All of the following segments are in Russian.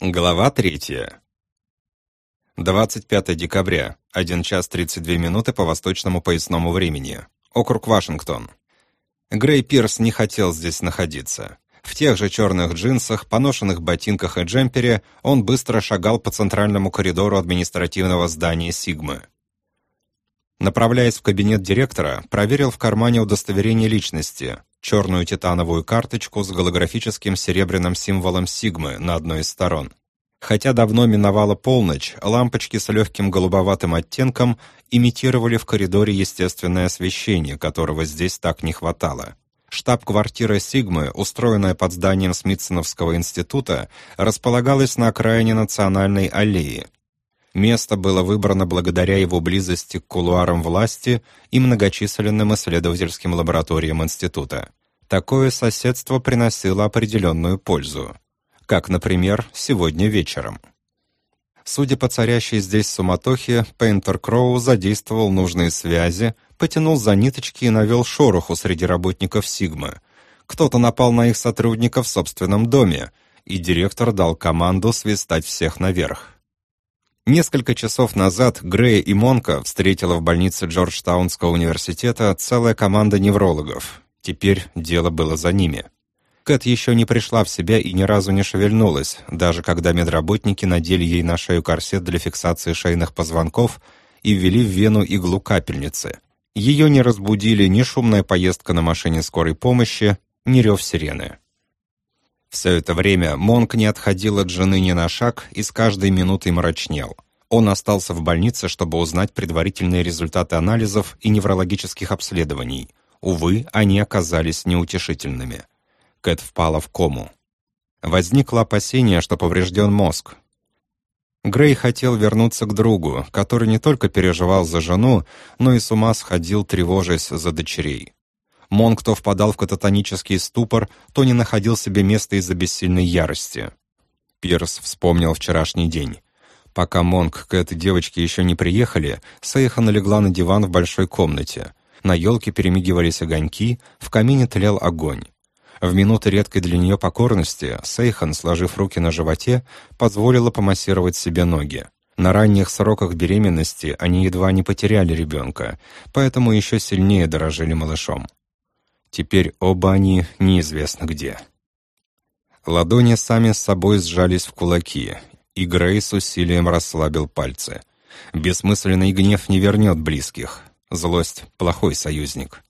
Глава третья. 25 декабря, 1 час 32 минуты по восточному поясному времени. Округ Вашингтон. Грей Пирс не хотел здесь находиться. В тех же черных джинсах, поношенных ботинках и джемпере он быстро шагал по центральному коридору административного здания «Сигмы». Направляясь в кабинет директора, проверил в кармане удостоверение личности, черную титановую карточку с голографическим серебряным символом Сигмы на одной из сторон. Хотя давно миновала полночь, лампочки с легким голубоватым оттенком имитировали в коридоре естественное освещение, которого здесь так не хватало. Штаб-квартира «Сигмы», устроенная под зданием Смитсоновского института, располагалась на окраине Национальной аллеи. Место было выбрано благодаря его близости к кулуарам власти и многочисленным исследовательским лабораториям института. Такое соседство приносило определенную пользу, как, например, сегодня вечером. Судя по царящей здесь суматохе, Пейнтер Кроу задействовал нужные связи, потянул за ниточки и навел шороху среди работников Сигмы. Кто-то напал на их сотрудников в собственном доме, и директор дал команду свистать всех наверх. Несколько часов назад Грея и Монка встретила в больнице Джорджтаунского университета целая команда неврологов. Теперь дело было за ними. Кэт еще не пришла в себя и ни разу не шевельнулась, даже когда медработники надели ей на шею корсет для фиксации шейных позвонков и ввели в вену иглу капельницы. Ее не разбудили ни шумная поездка на машине скорой помощи, ни рев сирены. Все это время Монк не отходил от жены ни на шаг и с каждой минутой мрачнел. Он остался в больнице, чтобы узнать предварительные результаты анализов и неврологических обследований. Увы, они оказались неутешительными. Кэт впала в кому. Возникло опасение, что поврежден мозг. Грей хотел вернуться к другу, который не только переживал за жену, но и с ума сходил, тревожась за дочерей. Монк то впадал в кататонический ступор, то не находил себе места из-за бессильной ярости. Пирс вспомнил вчерашний день. Пока Монк к этой девочке еще не приехали, Сейхан легла на диван в большой комнате. На елке перемигивались огоньки, в камине тлел огонь. В минуты редкой для нее покорности Сейхан, сложив руки на животе, позволила помассировать себе ноги. На ранних сроках беременности они едва не потеряли ребенка, поэтому еще сильнее дорожили малышом. Теперь оба они неизвестно где. Ладони сами с собой сжались в кулаки, и Грей с усилием расслабил пальцы. Бессмысленный гнев не вернет близких. Злость — плохой союзник.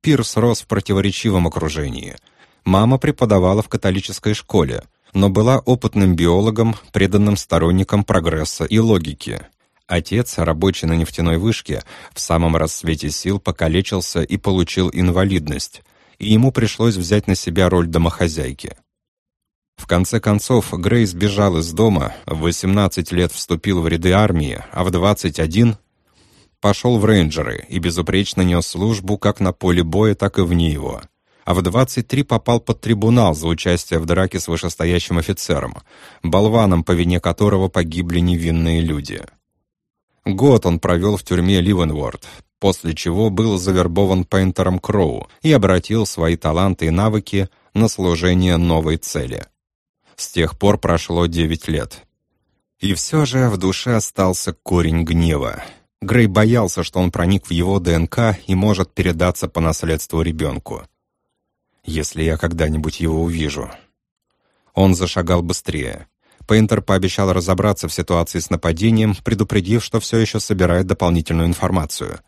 Пирс рос в противоречивом окружении. Мама преподавала в католической школе, но была опытным биологом, преданным сторонником прогресса и логики. Отец, рабочий на нефтяной вышке, в самом расцвете сил покалечился и получил инвалидность, и ему пришлось взять на себя роль домохозяйки. В конце концов, Грей сбежал из дома, в 18 лет вступил в ряды армии, а в 21 пошел в рейнджеры и безупречно нес службу как на поле боя, так и вне его. А в 23 попал под трибунал за участие в драке с вышестоящим офицером, болваном, по вине которого погибли невинные люди. Год он провел в тюрьме Ливенворд, после чего был завербован Пейнтером Кроу и обратил свои таланты и навыки на служение новой цели. С тех пор прошло девять лет. И все же в душе остался корень гнева. Грей боялся, что он проник в его ДНК и может передаться по наследству ребенку. Если я когда-нибудь его увижу. Он зашагал быстрее. Пейнтер пообещал разобраться в ситуации с нападением, предупредив, что все еще собирает дополнительную информацию.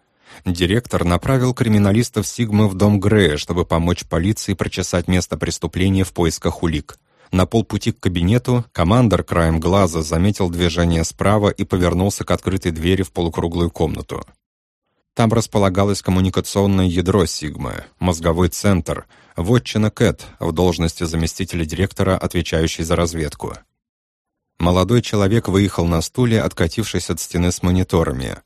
Директор направил криминалистов Сигмы в дом Грея, чтобы помочь полиции прочесать место преступления в поисках улик. На полпути к кабинету командор краем глаза заметил движение справа и повернулся к открытой двери в полукруглую комнату. Там располагалось коммуникационное ядро Сигмы, мозговой центр, вотчина Кэт в должности заместителя директора, отвечающей за разведку. Молодой человек выехал на стуле, откатившись от стены с мониторами.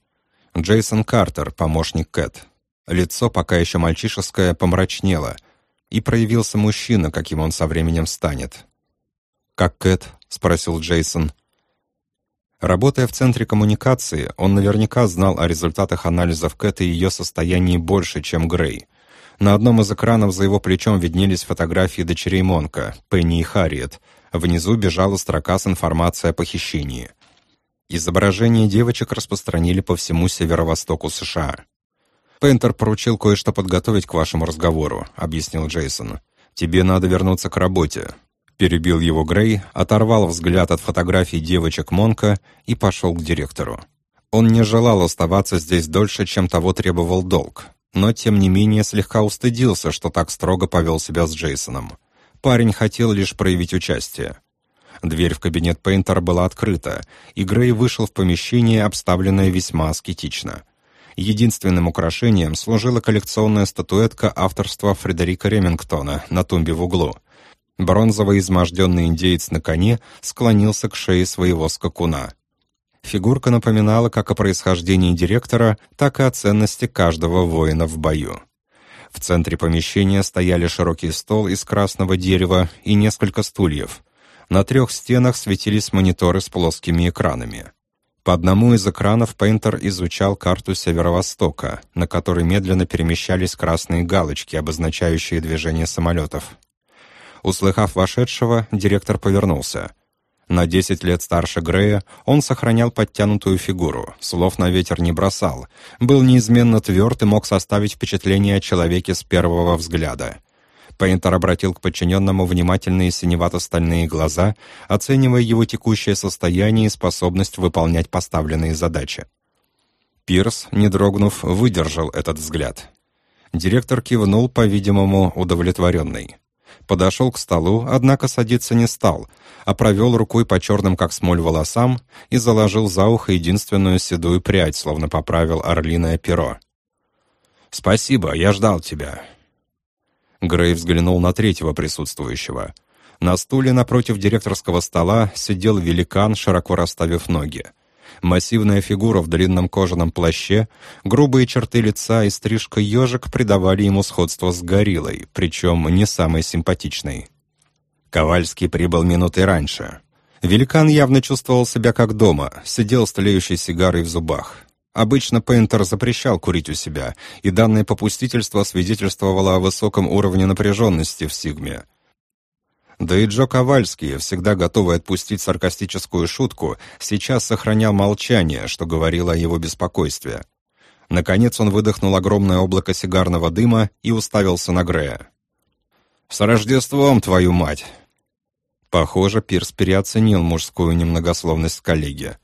Джейсон Картер, помощник Кэт. Лицо, пока еще мальчишеское, помрачнело, и проявился мужчина, каким он со временем станет. «Как Кэт?» — спросил Джейсон. Работая в центре коммуникации, он наверняка знал о результатах анализов Кэт и ее состоянии больше, чем Грей. На одном из экранов за его плечом виднелись фотографии дочерей Монка, Пенни и Харриет — Внизу бежала строка с информацией о похищении. Изображения девочек распространили по всему северо-востоку США. «Пентер поручил кое-что подготовить к вашему разговору», — объяснил Джейсон. «Тебе надо вернуться к работе». Перебил его Грей, оторвал взгляд от фотографий девочек Монка и пошел к директору. Он не желал оставаться здесь дольше, чем того требовал долг, но тем не менее слегка устыдился, что так строго повел себя с Джейсоном. Парень хотел лишь проявить участие. Дверь в кабинет Пейнтера была открыта, и Грей вышел в помещение, обставленное весьма аскетично. Единственным украшением служила коллекционная статуэтка авторства Фредерика Ремингтона на тумбе в углу. Бронзовый изможденный индеец на коне склонился к шее своего скакуна. Фигурка напоминала как о происхождении директора, так и о ценности каждого воина в бою. В центре помещения стояли широкий стол из красного дерева и несколько стульев. На трех стенах светились мониторы с плоскими экранами. По одному из экранов Пейнтер изучал карту Северо-Востока, на которой медленно перемещались красные галочки, обозначающие движение самолетов. Услыхав вошедшего, директор повернулся — на 10 лет старше Грея он сохранял подтянутую фигуру, слов на ветер не бросал, был неизменно тверд и мог составить впечатление о человеке с первого взгляда. Пейнтер обратил к подчиненному внимательные синевато-стальные глаза, оценивая его текущее состояние и способность выполнять поставленные задачи. Пирс, не дрогнув, выдержал этот взгляд. Директор кивнул, по-видимому, удовлетворенный. Подошел к столу, однако садиться не стал, а провел рукой по черным, как смоль, волосам и заложил за ухо единственную седую прядь, словно поправил орлиное перо. «Спасибо, я ждал тебя». Грей взглянул на третьего присутствующего. На стуле напротив директорского стола сидел великан, широко расставив ноги. Массивная фигура в длинном кожаном плаще, грубые черты лица и стрижка ежик придавали ему сходство с гориллой, причем не самой симпатичной. Ковальский прибыл минуты раньше. Великан явно чувствовал себя как дома, сидел с тлеющей сигарой в зубах. Обычно Пейнтер запрещал курить у себя, и данное попустительство свидетельствовало о высоком уровне напряженности в Сигме. Да и Джо Ковальский, всегда готовый отпустить саркастическую шутку, сейчас сохранял молчание, что говорило о его беспокойстве. Наконец он выдохнул огромное облако сигарного дыма и уставился на Грея. «С Рождеством, твою мать!» Похоже, Пирс переоценил мужскую немногословность коллеги.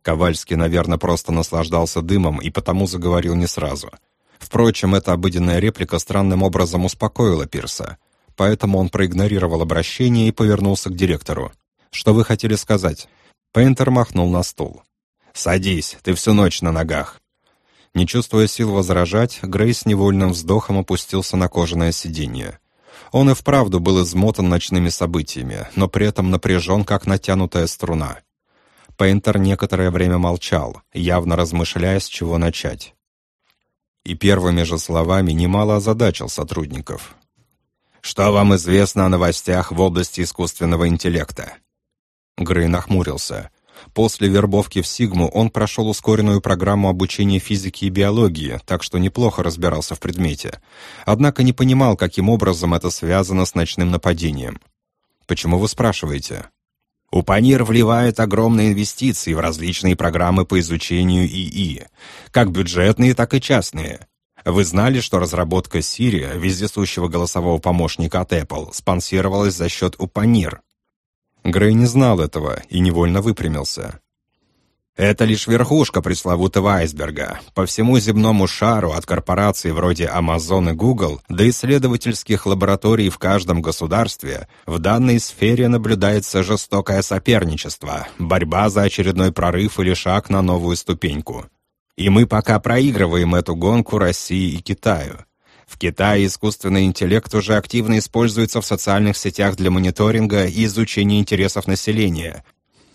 Ковальский, наверное, просто наслаждался дымом и потому заговорил не сразу. Впрочем, эта обыденная реплика странным образом успокоила Пирса — поэтому он проигнорировал обращение и повернулся к директору. «Что вы хотели сказать?» Пейнтер махнул на стул. «Садись, ты всю ночь на ногах». Не чувствуя сил возражать, Грейс невольным вздохом опустился на кожаное сиденье. Он и вправду был измотан ночными событиями, но при этом напряжен, как натянутая струна. Пейнтер некоторое время молчал, явно размышляя, с чего начать. И первыми же словами немало озадачил сотрудников. Что вам известно о новостях в области искусственного интеллекта?» Грей нахмурился. После вербовки в Сигму он прошел ускоренную программу обучения физики и биологии, так что неплохо разбирался в предмете. Однако не понимал, каким образом это связано с ночным нападением. «Почему вы спрашиваете?» Упанир вливает огромные инвестиции в различные программы по изучению ИИ, как бюджетные, так и частные. Вы знали, что разработка Siri, вездесущего голосового помощника от Apple, спонсировалась за счет Упанир? Грей не знал этого и невольно выпрямился. Это лишь верхушка пресловутого айсберга. По всему земному шару, от корпораций вроде Amazon и Google до исследовательских лабораторий в каждом государстве, в данной сфере наблюдается жестокое соперничество, борьба за очередной прорыв или шаг на новую ступеньку. И мы пока проигрываем эту гонку России и Китаю. В Китае искусственный интеллект уже активно используется в социальных сетях для мониторинга и изучения интересов населения.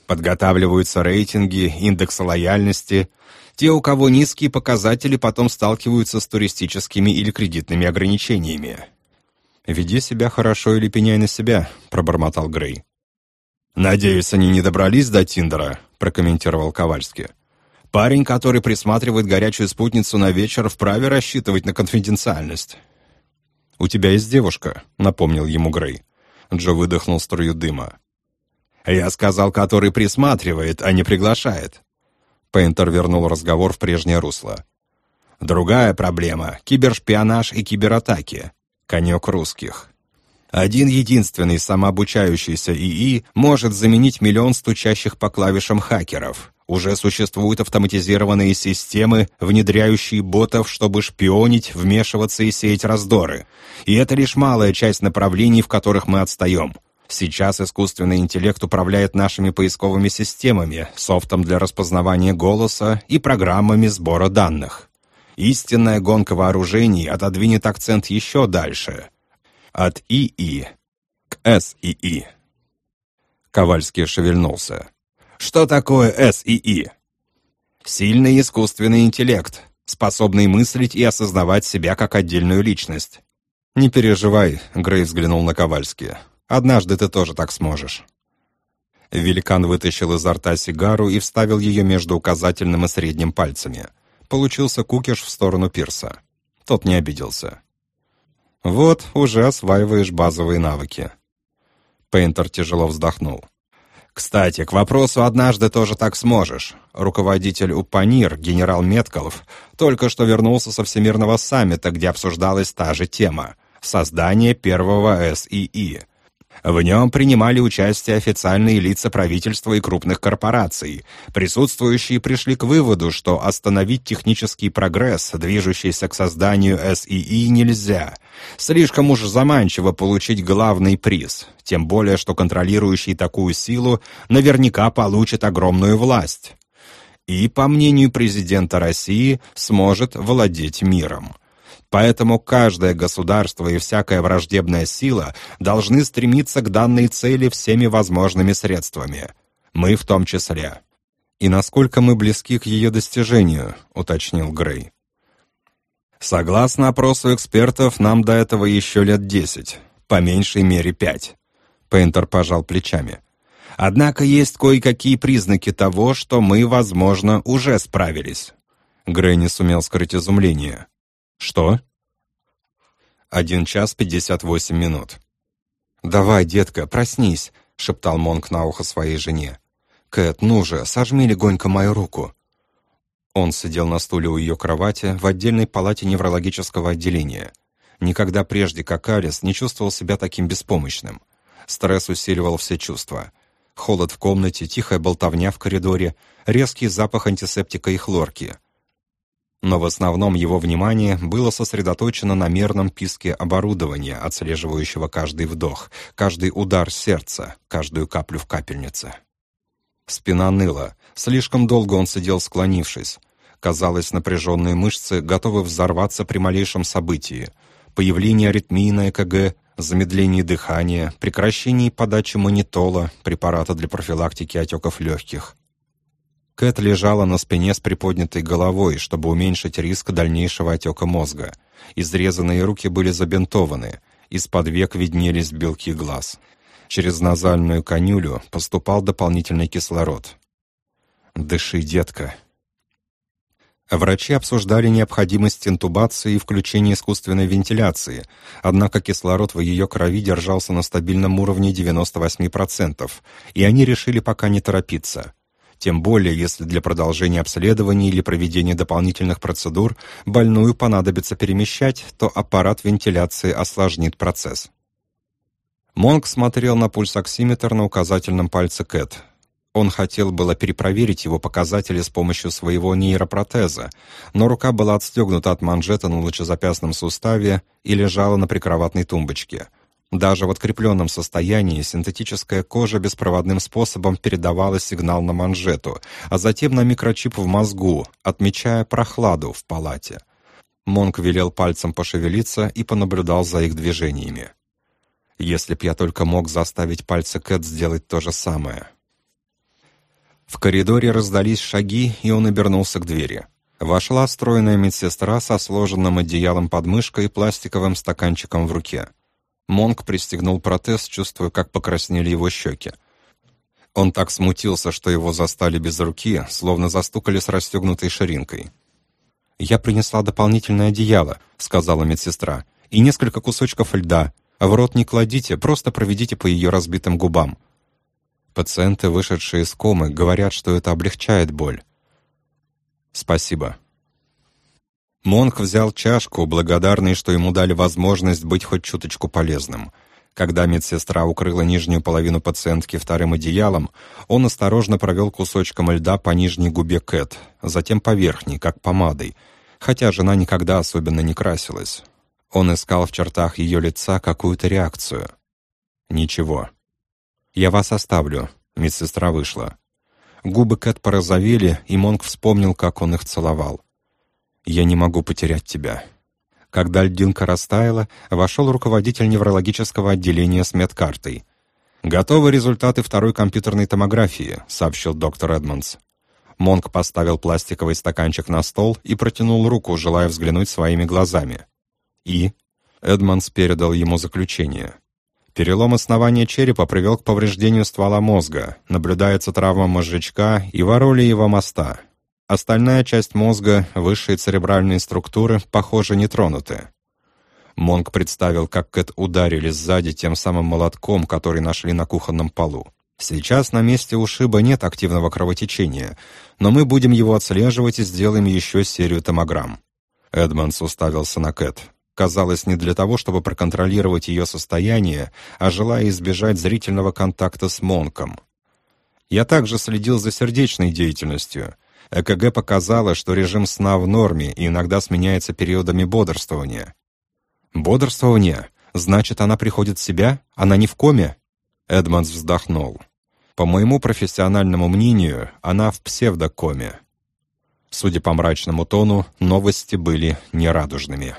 Подготавливаются рейтинги, индексы лояльности. Те, у кого низкие показатели, потом сталкиваются с туристическими или кредитными ограничениями. «Веди себя хорошо или пеняй на себя», — пробормотал Грей. «Надеюсь, они не добрались до Тиндера», — прокомментировал Ковальский. Парень, который присматривает горячую спутницу на вечер, вправе рассчитывать на конфиденциальность. «У тебя есть девушка», — напомнил ему Грей. Джо выдохнул струю дыма. «Я сказал, который присматривает, а не приглашает». Пейнтер вернул разговор в прежнее русло. «Другая проблема — кибершпионаж и кибератаки. Конек русских. Один единственный самообучающийся ИИ может заменить миллион стучащих по клавишам хакеров. Уже существуют автоматизированные системы, внедряющие ботов, чтобы шпионить, вмешиваться и сеять раздоры. И это лишь малая часть направлений, в которых мы отстаем. Сейчас искусственный интеллект управляет нашими поисковыми системами, софтом для распознавания голоса и программами сбора данных. Истинная гонка вооружений отодвинет акцент еще дальше. От ИИ к СИИ. Ковальский шевельнулся. Что такое СИИ? Сильный искусственный интеллект, способный мыслить и осознавать себя как отдельную личность. «Не переживай», — Грей взглянул на Ковальски. «Однажды ты тоже так сможешь». Великан вытащил изо рта сигару и вставил ее между указательным и средним пальцами. Получился кукиш в сторону пирса. Тот не обиделся. «Вот, уже осваиваешь базовые навыки». Пейнтер тяжело вздохнул. Кстати, к вопросу «однажды тоже так сможешь». Руководитель УПАНИР, генерал Меткалов, только что вернулся со Всемирного саммита, где обсуждалась та же тема — создание первого СИИ — в нем принимали участие официальные лица правительства и крупных корпораций. Присутствующие пришли к выводу, что остановить технический прогресс, движущийся к созданию СИИ, нельзя. Слишком уж заманчиво получить главный приз, тем более, что контролирующий такую силу наверняка получит огромную власть. И, по мнению президента России, сможет владеть миром. Поэтому каждое государство и всякая враждебная сила должны стремиться к данной цели всеми возможными средствами. Мы в том числе. «И насколько мы близки к ее достижению», — уточнил Грей. «Согласно опросу экспертов, нам до этого еще лет десять, по меньшей мере пять». Пейнтер пожал плечами. «Однако есть кое-какие признаки того, что мы, возможно, уже справились». Грей не сумел скрыть изумление. «Что?» «Один час пятьдесят восемь минут». «Давай, детка, проснись», — шептал Монк на ухо своей жене. «Кэт, ну же, сожми легонько мою руку». Он сидел на стуле у ее кровати в отдельной палате неврологического отделения. Никогда прежде, как Алис, не чувствовал себя таким беспомощным. Стресс усиливал все чувства. Холод в комнате, тихая болтовня в коридоре, резкий запах антисептика и хлорки — но в основном его внимание было сосредоточено на мерном писке оборудования, отслеживающего каждый вдох, каждый удар сердца, каждую каплю в капельнице. Спина ныла. Слишком долго он сидел склонившись. Казалось, напряженные мышцы готовы взорваться при малейшем событии. Появление аритмии на ЭКГ, замедление дыхания, прекращение подачи манитола, препарата для профилактики отеков легких. Кэт лежала на спине с приподнятой головой, чтобы уменьшить риск дальнейшего отека мозга. Изрезанные руки были забинтованы, из-под век виднелись белки глаз. Через назальную конюлю поступал дополнительный кислород. «Дыши, детка». Врачи обсуждали необходимость интубации и включения искусственной вентиляции, однако кислород в ее крови держался на стабильном уровне 98%, и они решили пока не торопиться тем более если для продолжения обследования или проведения дополнительных процедур больную понадобится перемещать, то аппарат вентиляции осложнит процесс. Монк смотрел на пульсоксиметр на указательном пальце Кэт. Он хотел было перепроверить его показатели с помощью своего нейропротеза, но рука была отстегнута от манжета на лучезапястном суставе и лежала на прикроватной тумбочке. Даже в открепленном состоянии синтетическая кожа беспроводным способом передавала сигнал на манжету, а затем на микрочип в мозгу, отмечая прохладу в палате. Монк велел пальцем пошевелиться и понаблюдал за их движениями. Если б я только мог заставить пальцы Кэт сделать то же самое. В коридоре раздались шаги, и он обернулся к двери. Вошла стройная медсестра со сложенным одеялом под мышкой и пластиковым стаканчиком в руке. Монк пристегнул протез, чувствуя, как покраснели его щеки. Он так смутился, что его застали без руки, словно застукали с расстегнутой ширинкой. «Я принесла дополнительное одеяло», — сказала медсестра, «и несколько кусочков льда. В рот не кладите, просто проведите по ее разбитым губам». Пациенты, вышедшие из комы, говорят, что это облегчает боль. Спасибо. Монк взял чашку, благодарный, что ему дали возможность быть хоть чуточку полезным. Когда медсестра укрыла нижнюю половину пациентки вторым одеялом, он осторожно провел кусочком льда по нижней губе Кэт, затем по верхней, как помадой, хотя жена никогда особенно не красилась. Он искал в чертах ее лица какую-то реакцию. Ничего. «Я вас оставлю», — медсестра вышла. Губы Кэт порозовели, и Монк вспомнил, как он их целовал. «Я не могу потерять тебя». Когда льдинка растаяла, вошел руководитель неврологического отделения с медкартой. «Готовы результаты второй компьютерной томографии», — сообщил доктор Эдмондс. Монк поставил пластиковый стаканчик на стол и протянул руку, желая взглянуть своими глазами. И? Эдмондс передал ему заключение. Перелом основания черепа привел к повреждению ствола мозга, наблюдается травма мозжечка и воролиева моста. Остальная часть мозга, высшие церебральные структуры, похоже, не тронуты. Монк представил, как Кэт ударили сзади тем самым молотком, который нашли на кухонном полу. Сейчас на месте ушиба нет активного кровотечения, но мы будем его отслеживать и сделаем еще серию томограмм. Эдмонс уставился на Кэт казалось, не для того, чтобы проконтролировать ее состояние, а желая избежать зрительного контакта с Монком. Я также следил за сердечной деятельностью. ЭКГ показало, что режим сна в норме и иногда сменяется периодами бодрствования. «Бодрствование? Значит, она приходит в себя? Она не в коме?» Эдмондс вздохнул. «По моему профессиональному мнению, она в псевдокоме». Судя по мрачному тону, новости были нерадужными.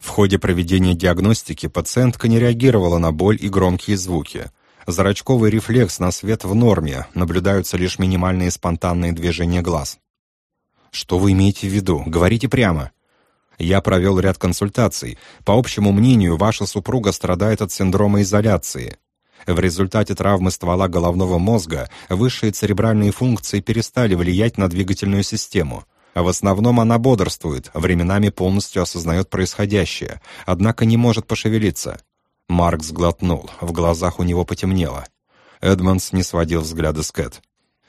В ходе проведения диагностики пациентка не реагировала на боль и громкие звуки. Зрачковый рефлекс на свет в норме, наблюдаются лишь минимальные спонтанные движения глаз. Что вы имеете в виду? Говорите прямо. Я провел ряд консультаций. По общему мнению, ваша супруга страдает от синдрома изоляции. В результате травмы ствола головного мозга высшие церебральные функции перестали влиять на двигательную систему – в основном она бодрствует, временами полностью осознает происходящее, однако не может пошевелиться. Марк сглотнул, в глазах у него потемнело. Эдмонс не сводил взгляда с Кэт.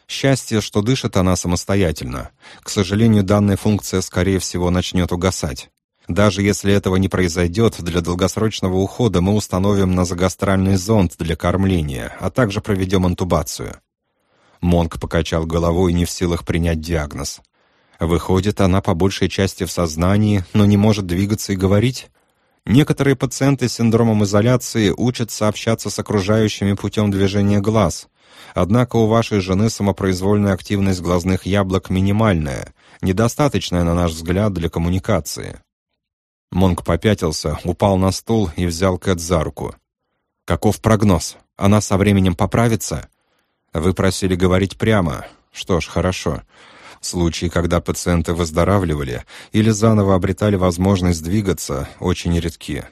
Счастье, что дышит она самостоятельно. К сожалению, данная функция, скорее всего, начнет угасать. Даже если этого не произойдет, для долгосрочного ухода мы установим назогастральный зонд для кормления, а также проведем интубацию. Монк покачал головой, не в силах принять диагноз. Выходит, она по большей части в сознании, но не может двигаться и говорить? Некоторые пациенты с синдромом изоляции учатся общаться с окружающими путем движения глаз. Однако у вашей жены самопроизвольная активность глазных яблок минимальная, недостаточная, на наш взгляд, для коммуникации. Монк попятился, упал на стул и взял Кэт за руку. «Каков прогноз? Она со временем поправится?» «Вы просили говорить прямо. Что ж, хорошо. Случаи, когда пациенты выздоравливали или заново обретали возможность двигаться, очень редки.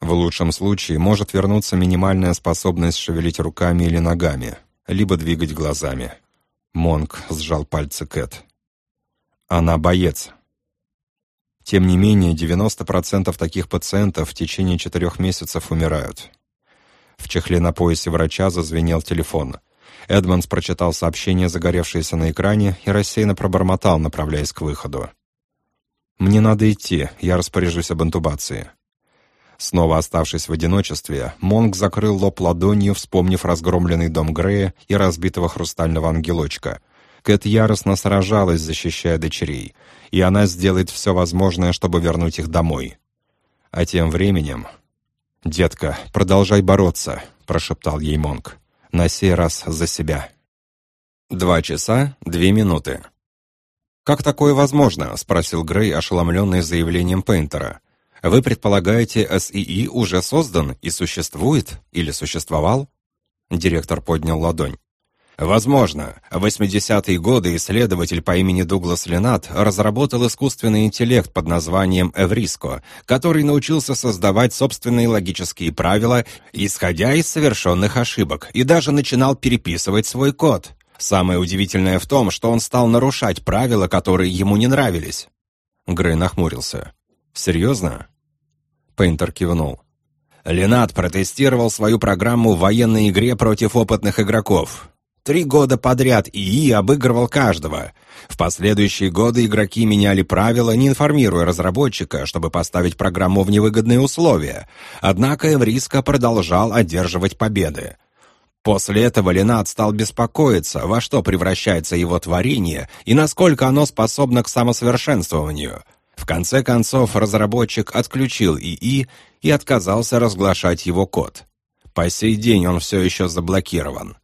В лучшем случае может вернуться минимальная способность шевелить руками или ногами, либо двигать глазами. Монк сжал пальцы Кэт. Она боец. Тем не менее, 90% таких пациентов в течение четырех месяцев умирают. В чехле на поясе врача зазвенел телефон. Эдмонс прочитал сообщение, загоревшееся на экране, и рассеянно пробормотал, направляясь к выходу. «Мне надо идти, я распоряжусь об интубации». Снова оставшись в одиночестве, Монг закрыл лоб ладонью, вспомнив разгромленный дом Грея и разбитого хрустального ангелочка. Кэт яростно сражалась, защищая дочерей, и она сделает все возможное, чтобы вернуть их домой. А тем временем... «Детка, продолжай бороться», — прошептал ей Монг на сей раз за себя. Два часа, две минуты. «Как такое возможно?» — спросил Грей, ошеломленный заявлением Пейнтера. «Вы предполагаете, СИИ уже создан и существует или существовал?» Директор поднял ладонь. Возможно, в 80-е годы исследователь по имени Дуглас Ленат разработал искусственный интеллект под названием Эвриско, который научился создавать собственные логические правила, исходя из совершенных ошибок, и даже начинал переписывать свой код. Самое удивительное в том, что он стал нарушать правила, которые ему не нравились. Грей нахмурился. «Серьезно?» Пейнтер кивнул. Ленат протестировал свою программу в военной игре против опытных игроков. Три года подряд ИИ обыгрывал каждого. В последующие годы игроки меняли правила, не информируя разработчика, чтобы поставить программу в невыгодные условия. Однако Эвриска продолжал одерживать победы. После этого Ленат стал беспокоиться, во что превращается его творение и насколько оно способно к самосовершенствованию. В конце концов, разработчик отключил ИИ и отказался разглашать его код. По сей день он все еще заблокирован.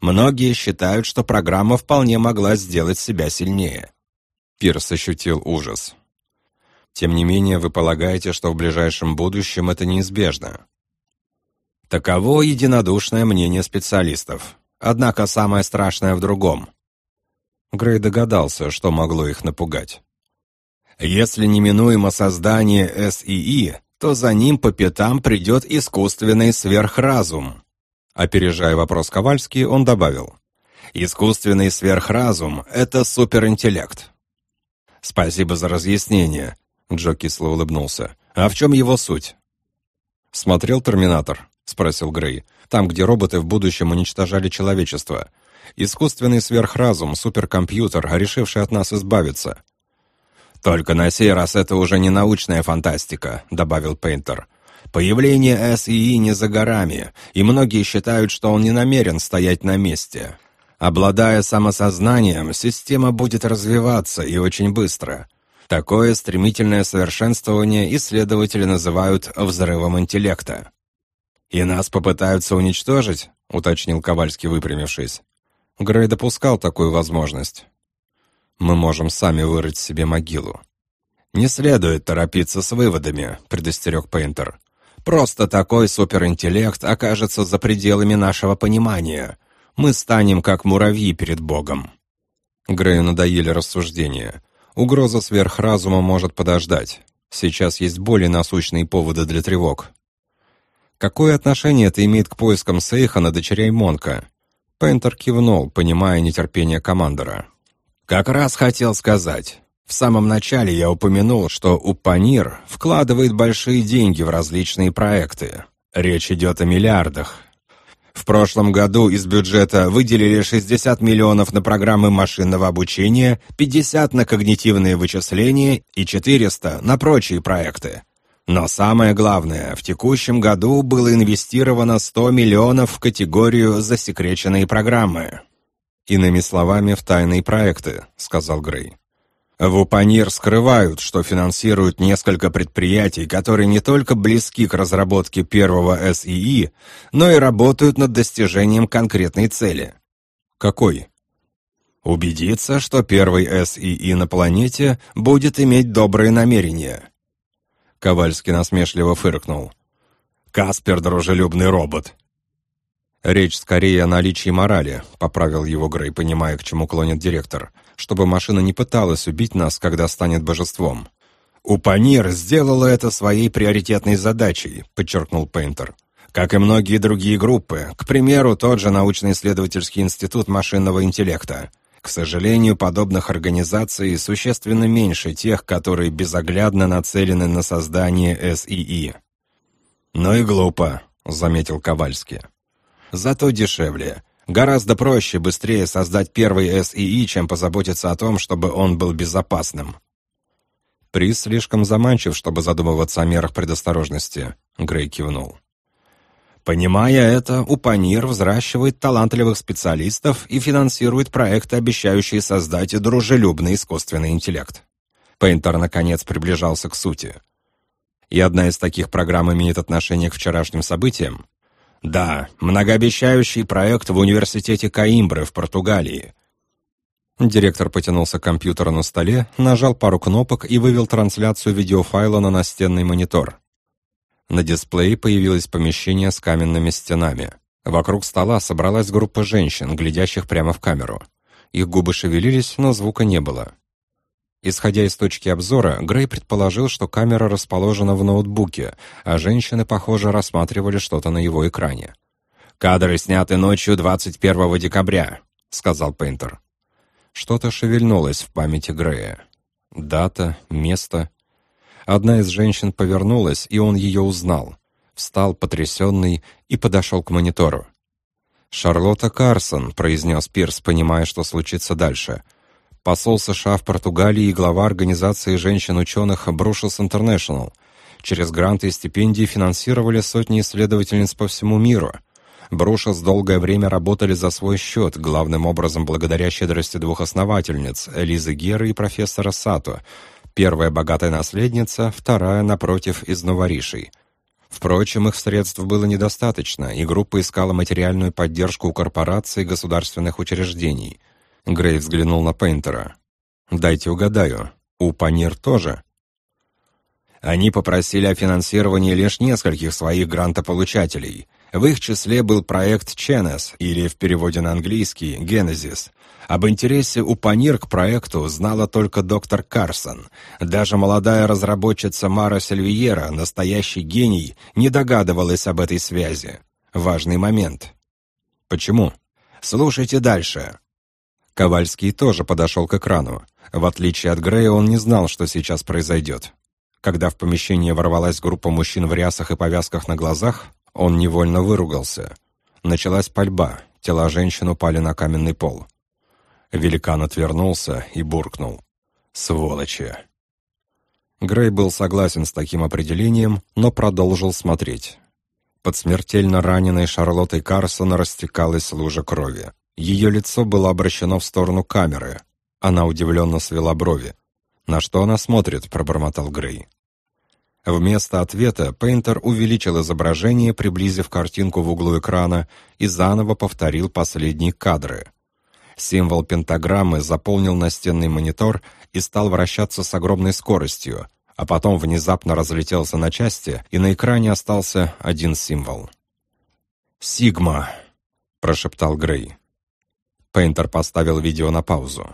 Многие считают, что программа вполне могла сделать себя сильнее. Пирс ощутил ужас. Тем не менее, вы полагаете, что в ближайшем будущем это неизбежно. Таково единодушное мнение специалистов. Однако самое страшное в другом. Грей догадался, что могло их напугать. Если неминуемо создание СИИ, то за ним по пятам придет искусственный сверхразум. Опережая вопрос Ковальский, он добавил. «Искусственный сверхразум — это суперинтеллект». «Спасибо за разъяснение», — Джо кисло улыбнулся. «А в чем его суть?» «Смотрел «Терминатор»?» — спросил Грей. «Там, где роботы в будущем уничтожали человечество. Искусственный сверхразум, суперкомпьютер, решивший от нас избавиться». «Только на сей раз это уже не научная фантастика», — добавил Пейнтер. Появление СИИ не за горами, и многие считают, что он не намерен стоять на месте. Обладая самосознанием, система будет развиваться и очень быстро. Такое стремительное совершенствование исследователи называют взрывом интеллекта. «И нас попытаются уничтожить?» — уточнил Ковальский, выпрямившись. Грей допускал такую возможность. «Мы можем сами вырыть себе могилу». «Не следует торопиться с выводами», — предостерег Пейнтер. Просто такой суперинтеллект окажется за пределами нашего понимания. Мы станем как муравьи перед Богом». Грею надоели рассуждения. Угроза сверхразума может подождать. Сейчас есть более насущные поводы для тревог. Какое отношение это имеет к поискам Сейхана дочерей Монка? Пентер кивнул, понимая нетерпение командора. «Как раз хотел сказать. В самом начале я упомянул, что Упанир вкладывает большие деньги в различные проекты. Речь идет о миллиардах. В прошлом году из бюджета выделили 60 миллионов на программы машинного обучения, 50 на когнитивные вычисления и 400 на прочие проекты. Но самое главное, в текущем году было инвестировано 100 миллионов в категорию «засекреченные программы». «Иными словами, в тайные проекты», — сказал Грей. В Упанир скрывают, что финансируют несколько предприятий, которые не только близки к разработке первого СИИ, но и работают над достижением конкретной цели. Какой? Убедиться, что первый СИИ на планете будет иметь добрые намерения. Ковальский насмешливо фыркнул. «Каспер — дружелюбный робот». «Речь скорее о наличии морали», — поправил его Грей, понимая, к чему клонит директор — чтобы машина не пыталась убить нас, когда станет божеством. «Упанир сделала это своей приоритетной задачей», — подчеркнул Пейнтер. «Как и многие другие группы, к примеру, тот же научно-исследовательский институт машинного интеллекта. К сожалению, подобных организаций существенно меньше тех, которые безоглядно нацелены на создание СИИ». «Ну и глупо», — заметил Ковальский. «Зато дешевле. Гораздо проще, быстрее создать первый СИИ, чем позаботиться о том, чтобы он был безопасным. Приз слишком заманчив, чтобы задумываться о мерах предосторожности, Грей кивнул. Понимая это, Упанир взращивает талантливых специалистов и финансирует проекты, обещающие создать дружелюбный искусственный интеллект. Пейнтер, наконец, приближался к сути. И одна из таких программ имеет отношение к вчерашним событиям. Да, многообещающий проект в университете Каимбры в Португалии. Директор потянулся к компьютеру на столе, нажал пару кнопок и вывел трансляцию видеофайла на настенный монитор. На дисплее появилось помещение с каменными стенами. Вокруг стола собралась группа женщин, глядящих прямо в камеру. Их губы шевелились, но звука не было. Исходя из точки обзора, Грей предположил, что камера расположена в ноутбуке, а женщины, похоже, рассматривали что-то на его экране. «Кадры сняты ночью 21 декабря», — сказал Пейнтер. Что-то шевельнулось в памяти Грея. Дата, место. Одна из женщин повернулась, и он ее узнал. встал потрясенный и подошел к монитору. «Шарлотта Карсон», — произнес Пирс, понимая, что случится дальше. «Посол США в Португалии и глава организации женщин-ученых Брушелс Интернешнл. Через гранты и стипендии финансировали сотни исследовательниц по всему миру. Брушелс долгое время работали за свой счет, главным образом благодаря щедрости двух основательниц, Элизы Геры и профессора Сато. Первая богатая наследница, вторая, напротив, из Новоришей. Впрочем, их средств было недостаточно, и группа искала материальную поддержку у корпораций и государственных учреждений. Грей взглянул на Пейнтера. «Дайте угадаю, у Панир тоже?» Они попросили о финансировании лишь нескольких своих грантополучателей. В их числе был проект Ченес, или в переводе на английский «Генезис», об интересе у Панир к проекту знала только доктор Карсон. Даже молодая разработчица Мара Сильвиера, настоящий гений, не догадывалась об этой связи. Важный момент. Почему? Слушайте дальше. Ковальский тоже подошел к экрану. В отличие от Грея, он не знал, что сейчас произойдет. Когда в помещение ворвалась группа мужчин в рясах и повязках на глазах, он невольно выругался. Началась пальба, тела женщин упали на каменный пол. Великан отвернулся и буркнул. «Сволочи!» Грей был согласен с таким определением, но продолжил смотреть. Под смертельно раненой Шарлоттой Карсон растекалась лужа крови. Ее лицо было обращено в сторону камеры. Она удивленно свела брови. «На что она смотрит?» — пробормотал Грей. Вместо ответа Пейнтер увеличил изображение, приблизив картинку в углу экрана, и заново повторил последние кадры. Символ пентаграммы заполнил настенный монитор и стал вращаться с огромной скоростью, а потом внезапно разлетелся на части, и на экране остался один символ. «Сигма», — прошептал Грей. Пейнтер поставил видео на паузу.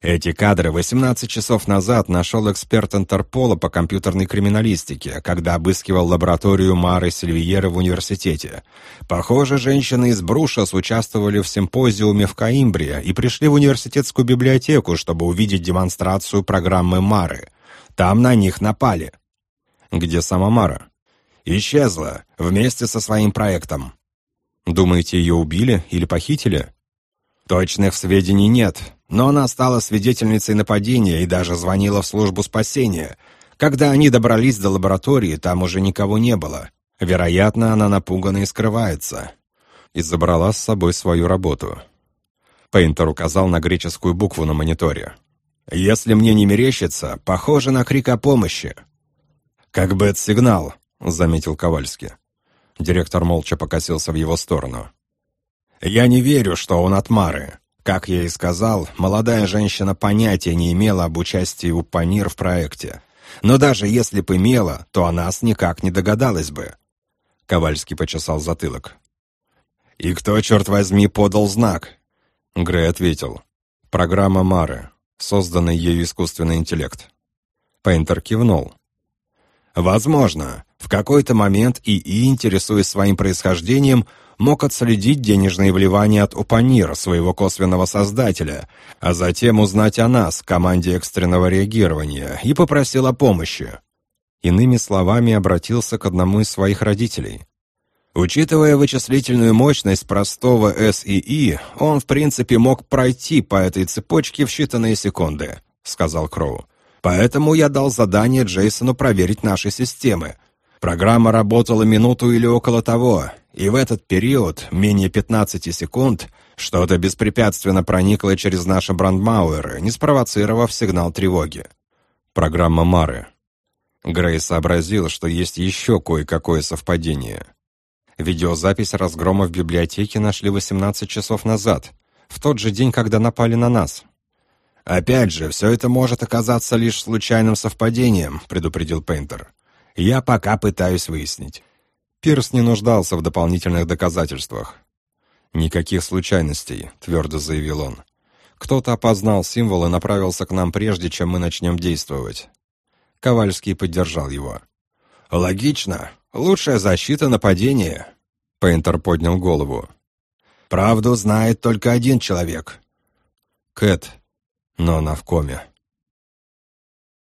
Эти кадры 18 часов назад нашел эксперт Интерпола по компьютерной криминалистике, когда обыскивал лабораторию Мары Сильвиера в университете. Похоже, женщины из Брушас участвовали в симпозиуме в Каимбре и пришли в университетскую библиотеку, чтобы увидеть демонстрацию программы Мары. Там на них напали. Где сама Мара? Исчезла, вместе со своим проектом. Думаете, ее убили или похитили? Точных сведений нет, но она стала свидетельницей нападения и даже звонила в службу спасения. Когда они добрались до лаборатории, там уже никого не было. Вероятно, она напугана и скрывается. И забрала с собой свою работу. Пейнтер указал на греческую букву на мониторе. «Если мне не мерещится, похоже на крик о помощи». «Как бы это сигнал», — заметил Ковальский. Директор молча покосился в его сторону. «Я не верю, что он от Мары. Как я и сказал, молодая женщина понятия не имела об участии у Панир в проекте. Но даже если бы имела, то о нас никак не догадалась бы. Ковальский почесал затылок. «И кто, черт возьми, подал знак?» Грей ответил. «Программа Мары, созданный ею искусственный интеллект». Пейнтер кивнул. «Возможно, в какой-то момент ИИ, интересуясь своим происхождением, мог отследить денежные вливания от Упанир, своего косвенного создателя, а затем узнать о нас, команде экстренного реагирования, и попросил о помощи. Иными словами, обратился к одному из своих родителей. Учитывая вычислительную мощность простого СИИ, он, в принципе, мог пройти по этой цепочке в считанные секунды, сказал Кроу. Поэтому я дал задание Джейсону проверить наши системы. Программа работала минуту или около того, и в этот период, менее 15 секунд, что-то беспрепятственно проникло через наши брандмауэры, не спровоцировав сигнал тревоги. Программа Мары. Грей сообразил, что есть еще кое-какое совпадение. Видеозапись разгрома в библиотеке нашли 18 часов назад, в тот же день, когда напали на нас. «Опять же, все это может оказаться лишь случайным совпадением», — предупредил Пейнтер. «Я пока пытаюсь выяснить». Пирс не нуждался в дополнительных доказательствах. «Никаких случайностей», — твердо заявил он. «Кто-то опознал символ и направился к нам прежде, чем мы начнем действовать». Ковальский поддержал его. «Логично. Лучшая защита нападения». Пейнтер поднял голову. «Правду знает только один человек». «Кэт, но она в коме».